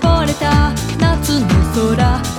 これた夏の空